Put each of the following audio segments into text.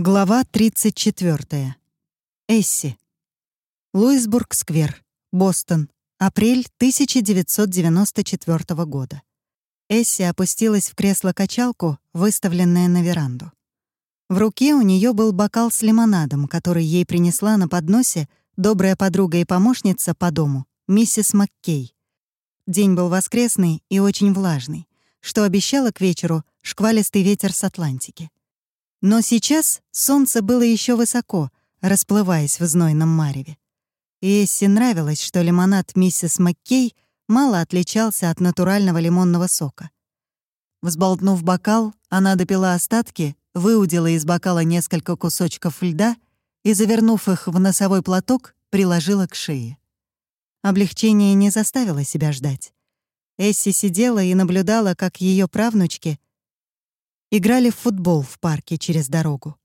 Глава 34. Эсси. Луисбург-сквер, Бостон. Апрель 1994 года. Эсси опустилась в кресло-качалку, выставленное на веранду. В руке у нее был бокал с лимонадом, который ей принесла на подносе добрая подруга и помощница по дому, миссис Маккей. День был воскресный и очень влажный, что обещало к вечеру шквалистый ветер с Атлантики. Но сейчас солнце было еще высоко, расплываясь в знойном мареве. И Эсси нравилось, что лимонад миссис Маккей мало отличался от натурального лимонного сока. Взболтнув бокал, она допила остатки, выудила из бокала несколько кусочков льда и, завернув их в носовой платок, приложила к шее. Облегчение не заставило себя ждать. Эсси сидела и наблюдала, как ее правнучки играли в футбол в парке через дорогу.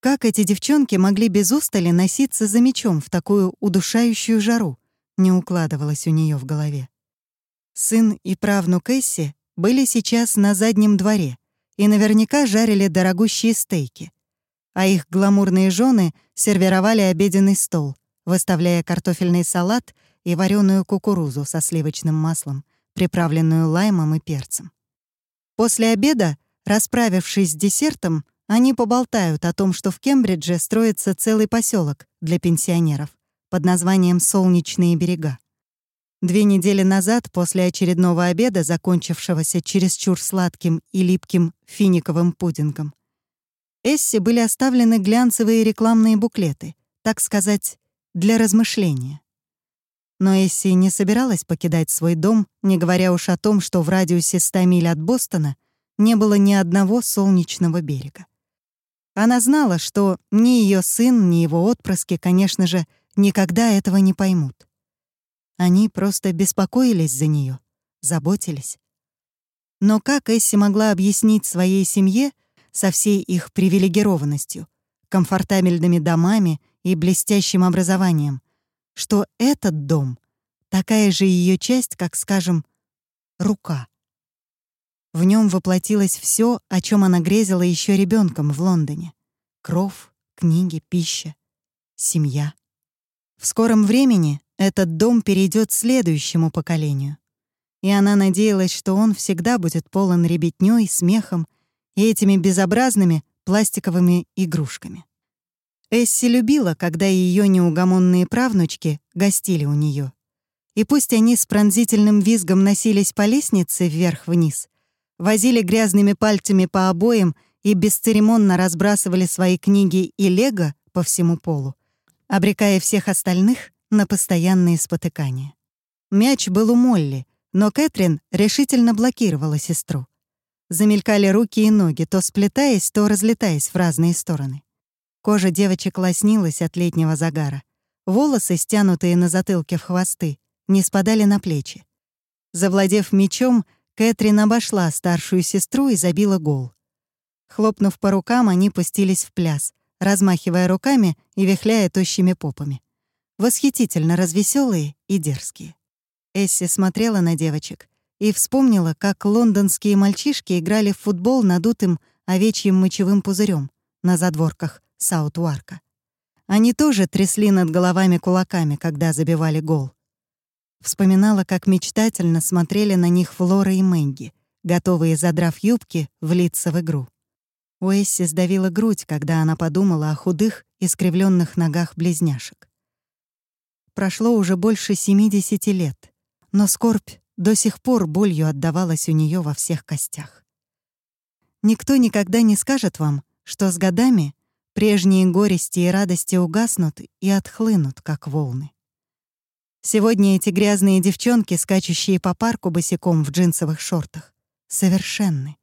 Как эти девчонки могли без устали носиться за мячом в такую удушающую жару, не укладывалось у нее в голове. Сын и правнук Эсси были сейчас на заднем дворе и наверняка жарили дорогущие стейки, а их гламурные жены сервировали обеденный стол, выставляя картофельный салат и вареную кукурузу со сливочным маслом, приправленную лаймом и перцем. После обеда Расправившись с десертом, они поболтают о том, что в Кембридже строится целый поселок для пенсионеров под названием «Солнечные берега». Две недели назад, после очередного обеда, закончившегося чересчур сладким и липким финиковым пудингом, Эсси были оставлены глянцевые рекламные буклеты, так сказать, для размышления. Но Эсси не собиралась покидать свой дом, не говоря уж о том, что в радиусе 100 миль от Бостона не было ни одного солнечного берега. Она знала, что ни ее сын, ни его отпрыски, конечно же, никогда этого не поймут. Они просто беспокоились за нее, заботились. Но как Эсси могла объяснить своей семье со всей их привилегированностью, комфортабельными домами и блестящим образованием, что этот дом — такая же ее часть, как, скажем, рука — в нем воплотилось все, о чем она грезила еще ребенком в Лондоне. Кров, книги, пища, семья. В скором времени этот дом перейдет следующему поколению. И она надеялась, что он всегда будет полон ребятнёй, смехом и этими безобразными пластиковыми игрушками. Эсси любила, когда ее неугомонные правнучки гостили у нее. И пусть они с пронзительным визгом носились по лестнице вверх-вниз, возили грязными пальцами по обоям и бесцеремонно разбрасывали свои книги и лего по всему полу, обрекая всех остальных на постоянные спотыкания. Мяч был у Молли, но Кэтрин решительно блокировала сестру. Замелькали руки и ноги, то сплетаясь, то разлетаясь в разные стороны. Кожа девочек лоснилась от летнего загара. Волосы, стянутые на затылке в хвосты, не спадали на плечи. Завладев мечом, Кэтрин обошла старшую сестру и забила гол. Хлопнув по рукам, они пустились в пляс, размахивая руками и вихляя тощими попами. Восхитительно развеселые и дерзкие. Эсси смотрела на девочек и вспомнила, как лондонские мальчишки играли в футбол надутым овечьим мочевым пузырем на задворках Саут-Уарка. Они тоже трясли над головами кулаками, когда забивали гол. Вспоминала, как мечтательно смотрели на них Флора и Мэнги, готовые, задрав юбки, влиться в игру. У Эсси сдавила грудь, когда она подумала о худых, искривленных ногах близняшек. Прошло уже больше 70 лет, но скорбь до сих пор болью отдавалась у нее во всех костях. Никто никогда не скажет вам, что с годами прежние горести и радости угаснут и отхлынут, как волны. Сегодня эти грязные девчонки, скачущие по парку босиком в джинсовых шортах, совершенны.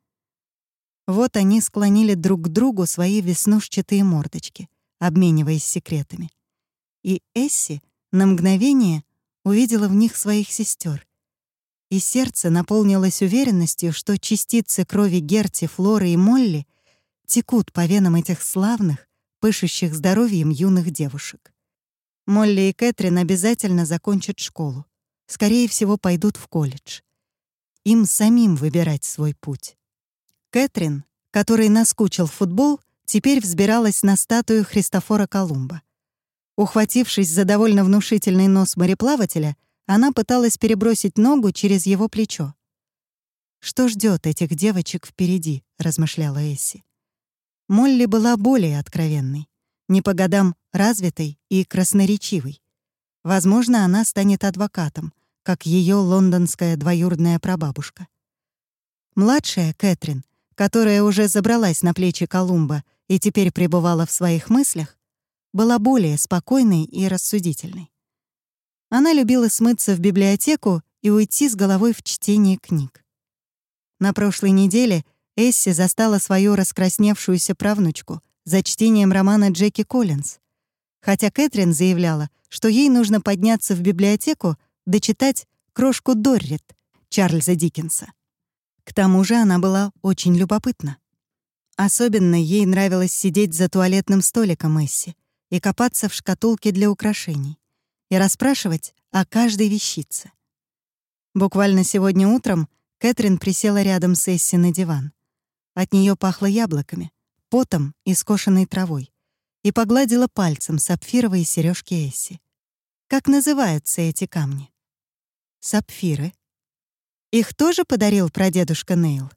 Вот они склонили друг к другу свои веснушчатые мордочки, обмениваясь секретами. И Эсси на мгновение увидела в них своих сестер, и сердце наполнилось уверенностью, что частицы крови Герти, Флоры и Молли текут по венам этих славных, пышущих здоровьем юных девушек. Молли и Кэтрин обязательно закончат школу. Скорее всего, пойдут в колледж. Им самим выбирать свой путь. Кэтрин, которой наскучил футбол, теперь взбиралась на статую Христофора Колумба. Ухватившись за довольно внушительный нос мореплавателя, она пыталась перебросить ногу через его плечо. «Что ждет этих девочек впереди?» — размышляла Эсси. Молли была более откровенной, не по годам развитой и красноречивой. Возможно, она станет адвокатом, как ее лондонская двоюродная прабабушка. Младшая Кэтрин, которая уже забралась на плечи Колумба и теперь пребывала в своих мыслях, была более спокойной и рассудительной. Она любила смыться в библиотеку и уйти с головой в чтение книг. На прошлой неделе Эсси застала свою раскрасневшуюся правнучку за чтением романа Джеки Коллинз, хотя Кэтрин заявляла, что ей нужно подняться в библиотеку дочитать «Крошку Доррит» Чарльза Диккенса. К тому же она была очень любопытна. Особенно ей нравилось сидеть за туалетным столиком Эсси и копаться в шкатулке для украшений и расспрашивать о каждой вещице. Буквально сегодня утром Кэтрин присела рядом с Эсси на диван. От нее пахло яблоками, потом и скошенной травой, и погладила пальцем сапфировые сережки Эсси. Как называются эти камни? Сапфиры. Их тоже подарил прадедушка Нейл?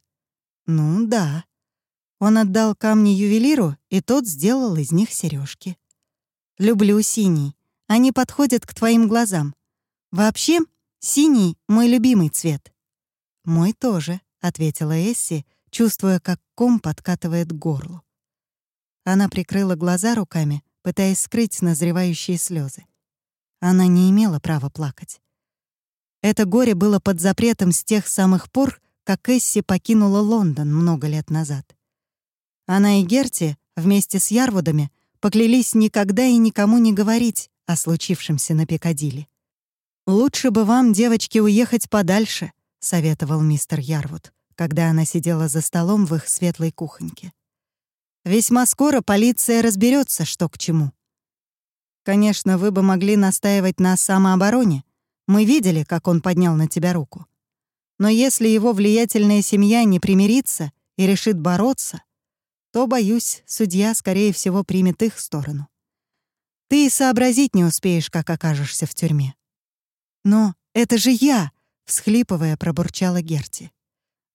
Ну да. Он отдал камни ювелиру, и тот сделал из них сережки. Люблю синий. Они подходят к твоим глазам. Вообще, синий — мой любимый цвет. «Мой тоже», — ответила Эсси, чувствуя, как ком подкатывает к горлу. Она прикрыла глаза руками, пытаясь скрыть назревающие слезы. Она не имела права плакать. Это горе было под запретом с тех самых пор, как Эсси покинула Лондон много лет назад. Она и Герти вместе с Ярвудами поклялись никогда и никому не говорить о случившемся на Пикадилли. «Лучше бы вам, девочки, уехать подальше», — советовал мистер Ярвуд, когда она сидела за столом в их светлой кухоньке. «Весьма скоро полиция разберется, что к чему». Конечно, вы бы могли настаивать на самообороне. Мы видели, как он поднял на тебя руку. Но если его влиятельная семья не примирится и решит бороться, то, боюсь, судья, скорее всего, примет их сторону. Ты и сообразить не успеешь, как окажешься в тюрьме. Но это же я, всхлипывая, пробурчала Герти.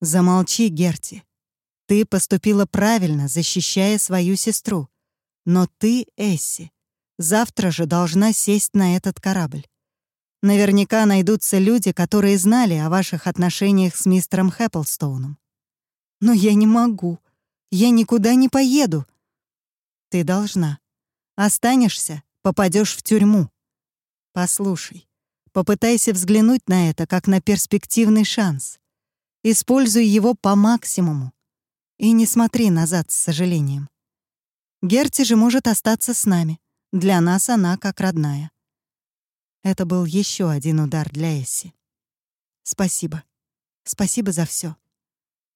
Замолчи, Герти. Ты поступила правильно, защищая свою сестру. Но ты, Эсси, Завтра же должна сесть на этот корабль. Наверняка найдутся люди, которые знали о ваших отношениях с мистером Хэпплстоуном. Но я не могу. Я никуда не поеду. Ты должна. Останешься, попадешь в тюрьму. Послушай, попытайся взглянуть на это как на перспективный шанс. Используй его по максимуму. И не смотри назад с сожалением. Герти же может остаться с нами. Для нас она как родная. Это был еще один удар для Эсси. Спасибо. Спасибо за все.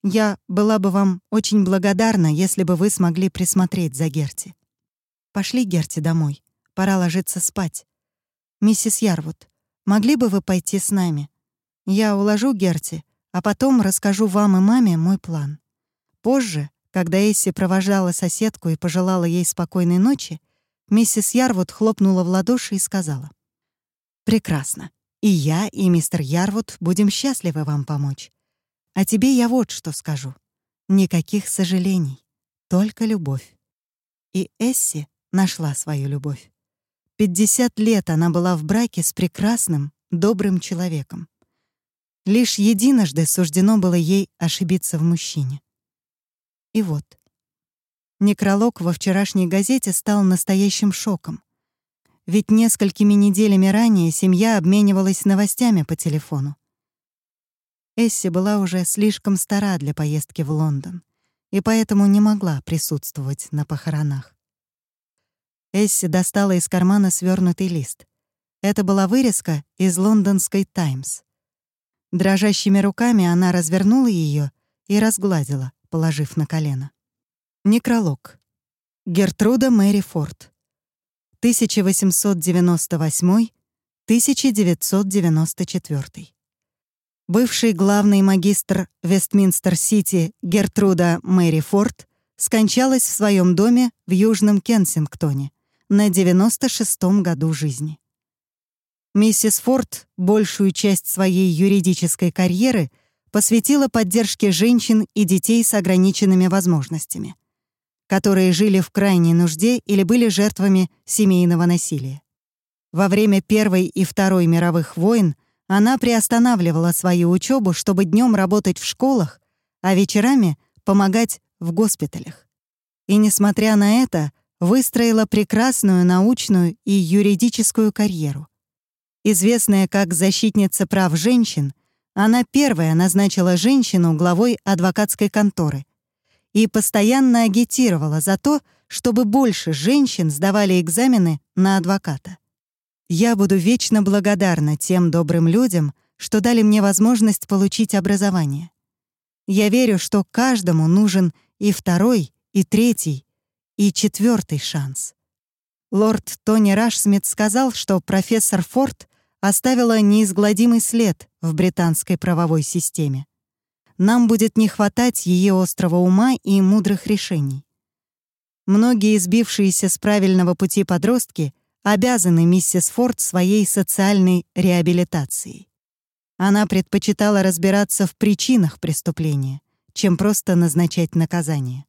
Я была бы вам очень благодарна, если бы вы смогли присмотреть за Герти. Пошли, Герти, домой. Пора ложиться спать. Миссис Ярвуд, могли бы вы пойти с нами? Я уложу Герти, а потом расскажу вам и маме мой план. Позже, когда Эсси провожала соседку и пожелала ей спокойной ночи, Миссис Ярвуд хлопнула в ладоши и сказала. «Прекрасно. И я, и мистер Ярвуд будем счастливы вам помочь. А тебе я вот что скажу. Никаких сожалений, только любовь». И Эсси нашла свою любовь. Пятьдесят лет она была в браке с прекрасным, добрым человеком. Лишь единожды суждено было ей ошибиться в мужчине. И вот, Некролог во вчерашней газете стал настоящим шоком. Ведь несколькими неделями ранее семья обменивалась новостями по телефону. Эсси была уже слишком стара для поездки в Лондон и поэтому не могла присутствовать на похоронах. Эсси достала из кармана свернутый лист. Это была вырезка из лондонской «Таймс». Дрожащими руками она развернула ее и разгладила, положив на колено. Некролог. Гертруда Мэри Форд. 1898-1994. Бывший главный магистр Вестминстер-Сити Гертруда Мэри Форд скончалась в своем доме в Южном Кенсингтоне на 96-м году жизни. Миссис Форд большую часть своей юридической карьеры посвятила поддержке женщин и детей с ограниченными возможностями, которые жили в крайней нужде или были жертвами семейного насилия. Во время Первой и Второй мировых войн она приостанавливала свою учебу, чтобы днем работать в школах, а вечерами помогать в госпиталях. И, несмотря на это, выстроила прекрасную научную и юридическую карьеру. Известная как защитница прав женщин, она первая назначила женщину главой адвокатской конторы и постоянно агитировала за то, чтобы больше женщин сдавали экзамены на адвоката. Я буду вечно благодарна тем добрым людям, что дали мне возможность получить образование. Я верю, что каждому нужен и второй, и третий, и четвертый шанс. Лорд Тони Рашсмит сказал, что профессор Форд оставила неизгладимый след в британской правовой системе. Нам будет не хватать ее острого ума и мудрых решений. Многие избившиеся с правильного пути подростки обязаны миссис Форд своей социальной реабилитацией. Она предпочитала разбираться в причинах преступления, чем просто назначать наказание.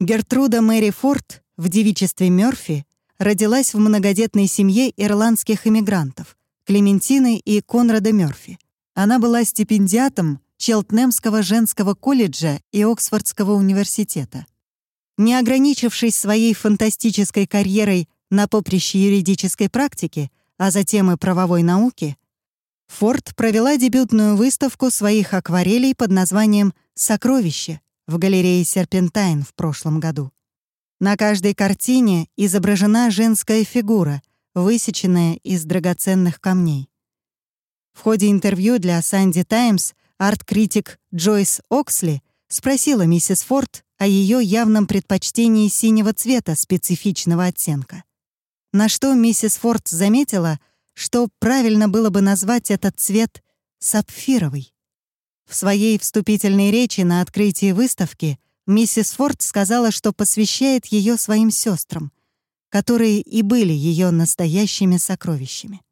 Гертруда Мэри Форд в девичестве Мёрфи родилась в многодетной семье ирландских иммигрантов, Клементины и Конрада Мёрфи. Она была стипендиатом Челтнемского женского колледжа и Оксфордского университета. Не ограничившись своей фантастической карьерой на поприще юридической практики, а затем и правовой науки, Форд провела дебютную выставку своих акварелей под названием «Сокровище» в галерее «Серпентайн» в прошлом году. На каждой картине изображена женская фигура — высеченная из драгоценных камней. В ходе интервью для Санди Таймс арт-критик Джойс Оксли спросила миссис Форд о ее явном предпочтении синего цвета специфичного оттенка. На что миссис Форд заметила, что правильно было бы назвать этот цвет сапфировый. В своей вступительной речи на открытии выставки миссис Форд сказала, что посвящает ее своим сестрам — которые и были ее настоящими сокровищами.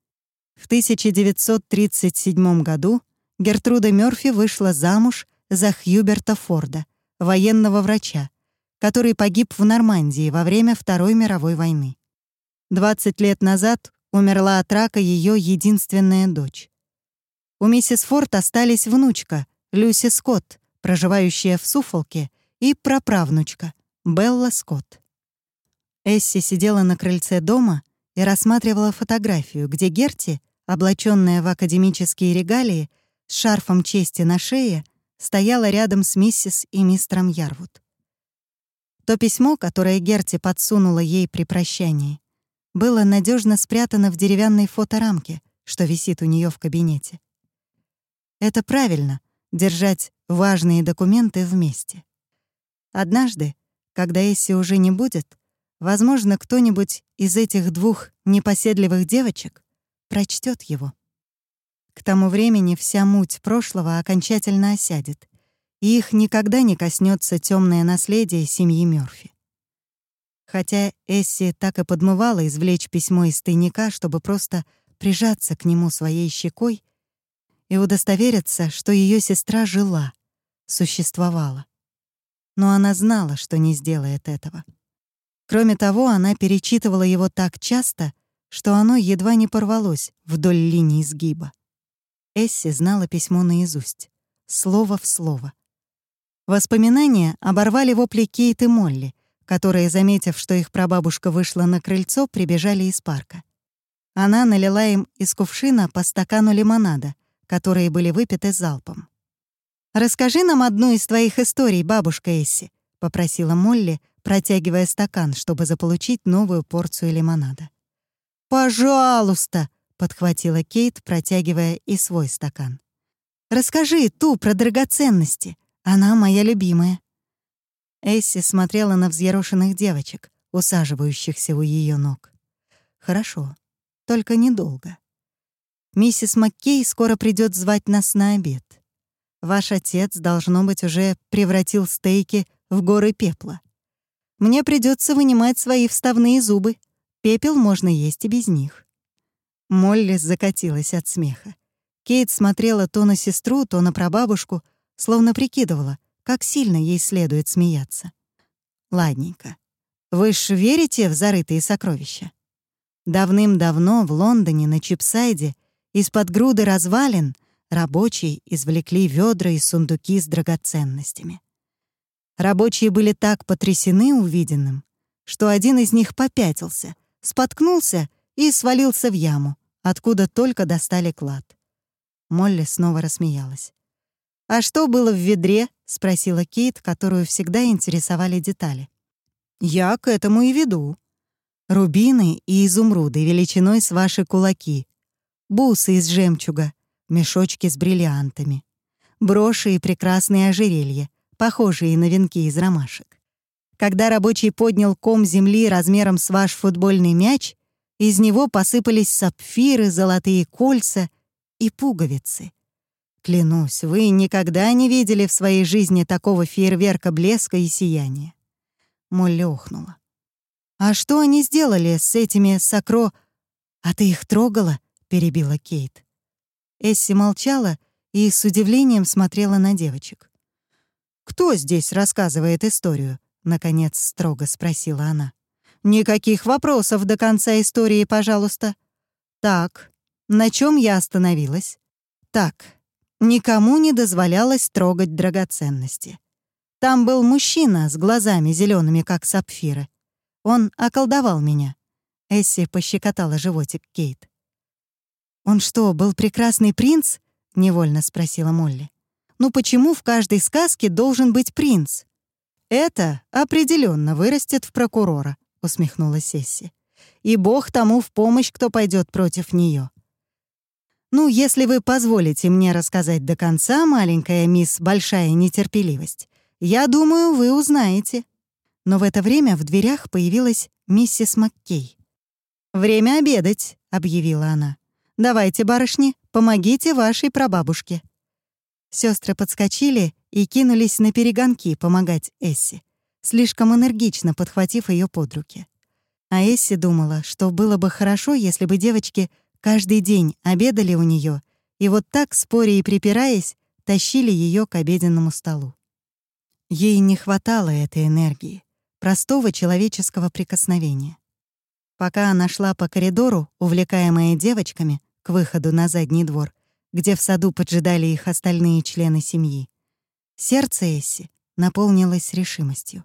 В 1937 году Гертруда Мёрфи вышла замуж за Хьюберта Форда, военного врача, который погиб в Нормандии во время Второй мировой войны. 20 лет назад умерла от рака ее единственная дочь. У миссис Форд остались внучка, Люси Скотт, проживающая в Суфолке, и праправнучка, Белла Скотт. Эсси сидела на крыльце дома и рассматривала фотографию, где Герти, облаченная в академические регалии, с шарфом чести на шее, стояла рядом с миссис и мистером Ярвуд. То письмо, которое Герти подсунула ей при прощании, было надежно спрятано в деревянной фоторамке, что висит у нее в кабинете. Это правильно — держать важные документы вместе. Однажды, когда Эсси уже не будет, Возможно, кто-нибудь из этих двух непоседливых девочек прочтет его. К тому времени вся муть прошлого окончательно осядет, и их никогда не коснется темное наследие семьи Мёрфи. Хотя Эсси так и подмывала извлечь письмо из тайника, чтобы просто прижаться к нему своей щекой и удостовериться, что ее сестра жила, существовала. Но она знала, что не сделает этого. Кроме того, она перечитывала его так часто, что оно едва не порвалось вдоль линии сгиба. Эсси знала письмо наизусть, слово в слово. Воспоминания оборвали вопли Кейт и Молли, которые, заметив, что их прабабушка вышла на крыльцо, прибежали из парка. Она налила им из кувшина по стакану лимонада, которые были выпиты залпом. «Расскажи нам одну из твоих историй, бабушка Эсси», — попросила Молли, протягивая стакан, чтобы заполучить новую порцию лимонада. «Пожалуйста!» — подхватила Кейт, протягивая и свой стакан. «Расскажи ту про драгоценности. Она моя любимая». Эсси смотрела на взъерошенных девочек, усаживающихся у ее ног. «Хорошо, только недолго. Миссис Маккей скоро придет звать нас на обед. Ваш отец, должно быть, уже превратил стейки в горы пепла. Мне придется вынимать свои вставные зубы. Пепел можно есть и без них». Молли закатилась от смеха. Кейт смотрела то на сестру, то на прабабушку, словно прикидывала, как сильно ей следует смеяться. «Ладненько. Вы ж верите в зарытые сокровища?» Давным-давно в Лондоне на Чипсайде из-под груды развалин рабочие извлекли ведра и сундуки с драгоценностями. Рабочие были так потрясены увиденным, что один из них попятился, споткнулся и свалился в яму, откуда только достали клад. Молли снова рассмеялась. «А что было в ведре?» — спросила Кейт, которую всегда интересовали детали. «Я к этому и веду. Рубины и изумруды величиной с ваши кулаки, бусы из жемчуга, мешочки с бриллиантами, броши и прекрасные ожерелья, похожие на венки из ромашек. Когда рабочий поднял ком земли размером с ваш футбольный мяч, из него посыпались сапфиры, золотые кольца и пуговицы. Клянусь, вы никогда не видели в своей жизни такого фейерверка блеска и сияния. Молли охнула. «А что они сделали с этими сокро...» «А ты их трогала?» — перебила Кейт. Эсси молчала и с удивлением смотрела на девочек. «Кто здесь рассказывает историю?» — наконец строго спросила она. «Никаких вопросов до конца истории, пожалуйста. Так, на чем я остановилась? Так, никому не дозволялось трогать драгоценности. Там был мужчина с глазами зелеными, как сапфиры. Он околдовал меня. Эсси пощекотала животик Кейт. «Он что, был прекрасный принц?» — невольно спросила Молли. «Ну почему в каждой сказке должен быть принц?» «Это определенно вырастет в прокурора», — усмехнулась Эсси. «И бог тому в помощь, кто пойдет против нее. «Ну, если вы позволите мне рассказать до конца, маленькая мисс Большая Нетерпеливость, я думаю, вы узнаете». Но в это время в дверях появилась миссис Маккей. «Время обедать», — объявила она. «Давайте, барышни, помогите вашей прабабушке». Сестры подскочили и кинулись на перегонки помогать Эсси, слишком энергично подхватив ее под руки. А Эсси думала, что было бы хорошо, если бы девочки каждый день обедали у нее и вот так, споря и припираясь, тащили ее к обеденному столу. Ей не хватало этой энергии простого человеческого прикосновения. Пока она шла по коридору, увлекаемая девочками, к выходу на задний двор, где в саду поджидали их остальные члены семьи, сердце Эсси наполнилось решимостью.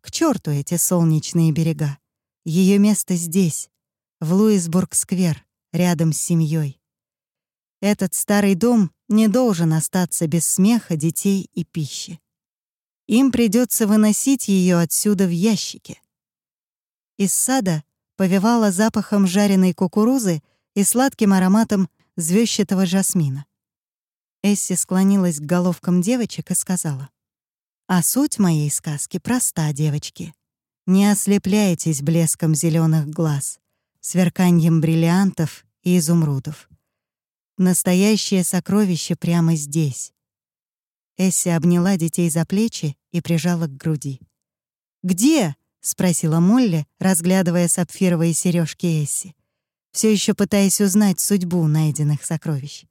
К черту эти солнечные берега! Ее место здесь, в Луисбург-сквер, рядом с семьей. Этот старый дом не должен остаться без смеха детей и пищи. Им придется выносить ее отсюда в ящике. Из сада повевало запахом жареной кукурузы и сладким ароматом звёздчатого жасмина. Эсси склонилась к головкам девочек и сказала, «А суть моей сказки проста, девочки. Не ослепляйтесь блеском зеленых глаз, сверканьем бриллиантов и изумрудов. Настоящее сокровище прямо здесь, Эсси обняла детей за плечи и прижала к груди. «Где?» — спросила Молли, разглядывая сапфировые сережки Эсси, все еще пытаясь узнать судьбу найденных сокровищ.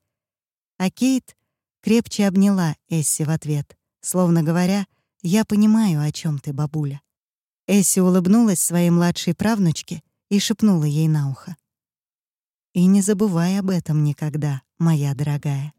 А Кейт крепче обняла Эсси в ответ, словно говоря, «Я понимаю, о чем ты, бабуля». Эсси улыбнулась своей младшей правнучке и шепнула ей на ухо. «И не забывай об этом никогда, моя дорогая».